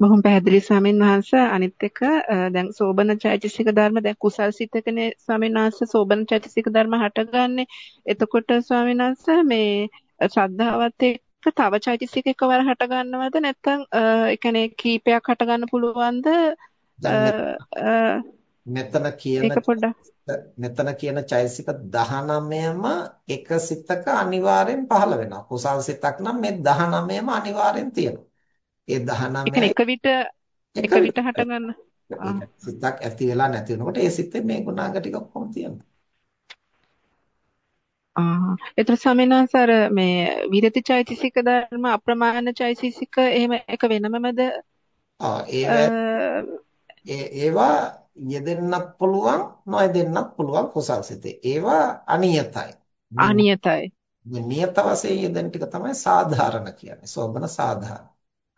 බොහොම පැහැදිලි ස්වාමීන් වහන්සේ. අනිත් එක දැන් සෝබන චෛතසික ධර්ම දැන් කුසල් සිතකනේ ස්වාමීන් වහන්සේ සෝබන චෛතසික ධර්ම හටගන්නේ. එතකොට ස්වාමීන් වහන්සේ මේ ශ්‍රද්ධාවත් එක්ක තව චෛතසික එකවර හට ගන්නවද නැත්නම් ඒ කියන්නේ කීපයක් හට ගන්න පුළුවන්ද මෙතන කියන මෙතන කියන චෛතසික 19ම එක සිතක අනිවාර්යෙන් පහළ වෙනවා. කුසල් සිතක් නම් මේ 19ම අනිවාර්යෙන් තියෙනවා ඒ 19 එක විට එක විට හට ගන්න. සිතක් ඇති වෙලා නැති වෙනකොට ඒ සිතේ මේ ගුණාංග ටික ඔක්කොම තියෙනවා. ආ ඒතර සමිනාසර මේ විරති චෛතසික ධර්ම අප්‍රමාණ චෛතසික එහෙම එක වෙනමමද? ආ ඒවා යෙදෙන්නත් පුළුවන් නොයෙදෙන්නත් පුළුවන් කුසල් සිතේ. ඒවා අනියතයි. අනියතයි. නියත වශයෙන් යෙදෙන ටික තමයි සාධාරණ කියන්නේ. සෝබන සාධාරණ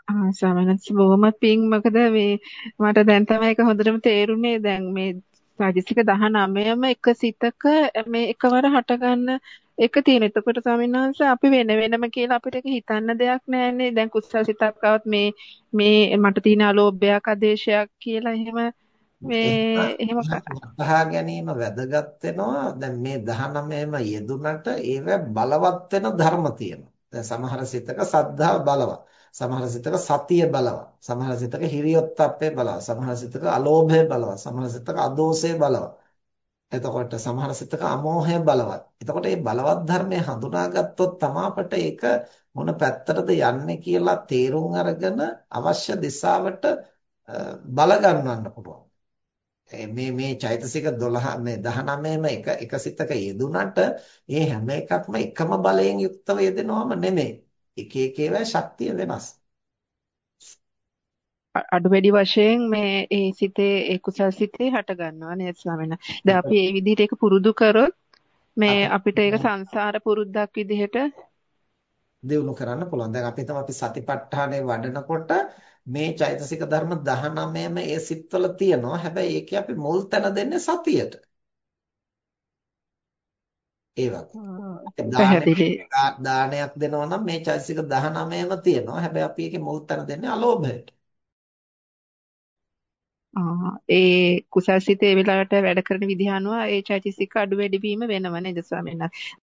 ආ සමනස් බොහොම පිං මොකද මේ මට දැන් තමයි ඒක හොඳටම තේරුනේ දැන් මේ සාජිසික 19ම එක සිතක මේ එකවර හට ගන්න එක තියෙන. එතකොට ස්වාමීන් වහන්සේ අපි වෙන වෙනම කියලා අපිට ඒක හිතන්න දෙයක් නැහැනේ. දැන් කුසල් සිතක් આવත් මේ මේ මට තියෙන අලෝභයක් ආදේශයක් කියලා එහෙම මේ එහෙම වටහා ගැනීම වැදගත් වෙනවා. දැන් මේ 19ම යෙදුනට ඒව බලවත් වෙන ධර්ම තියෙනවා. දැන් සමහර සිතක සද්ධා බලවත්. සමහර සිතක සතිය බලවත්. සමහර සිතක හිරියොත්ප්පේ බලවත්. සමහර සිතක අලෝභය බලවත්. සමහර සිතක අදෝසය බලවත්. එතකොට සමහර සිතක අමෝහය බලවත්. එතකොට මේ බලවත් ධර්මය හඳුනාගත්තොත් තමයි අපට ඒක මොන පැත්තටද යන්නේ කියලා තේරුම් අරගෙන අවශ්‍ය දිශාවට බල ගන්නවන්න පුළුවන්. මේ මේ චෛතසික 12 මේ 19ම එක එක සිතක යෙදුනට ඒ හැම එකක්ම එකම බලයෙන් යුක්තව යෙදෙනවම නෙමෙයි. එක එක ඒවා ශක්තිය වෙනස්. අඩු වැඩි වශයෙන් මේ ඒ සිතේ ඒ කුසල් සිතේ හට ගන්නවා නේද ස්වාමීන් වහන්සේ. දැන් අපි මේ විදිහට ඒක පුරුදු කරොත් මේ අපිට ඒක සංසාර පුරුද්දක් විදිහට දියුණු කරන්න පුළුවන්. දැන් අපි හිතමු අපි සතිපට්ඨානේ වඩනකොට මේ චෛතසික ධර්ම 19ම ඒ සිත්වල තියෙනවා. හැබැයි ඒකේ අපි මුල් තැන දෙන්නේ සතියට. ඒ වගේ. දානයක් දෙනවා නම් මේ චෛතසික 19ම තියෙනවා. හැබැයි අපි ඒකේ මුල් තැන දෙන්නේ අලෝභයට. ඒ කුසල්සිත වෙලාවට වැඩ කරන විදිහ අනුව ඒ චෛතසික අඩු වැඩි වීම වෙනව නේද ස්වාමීන් වහන්සේ.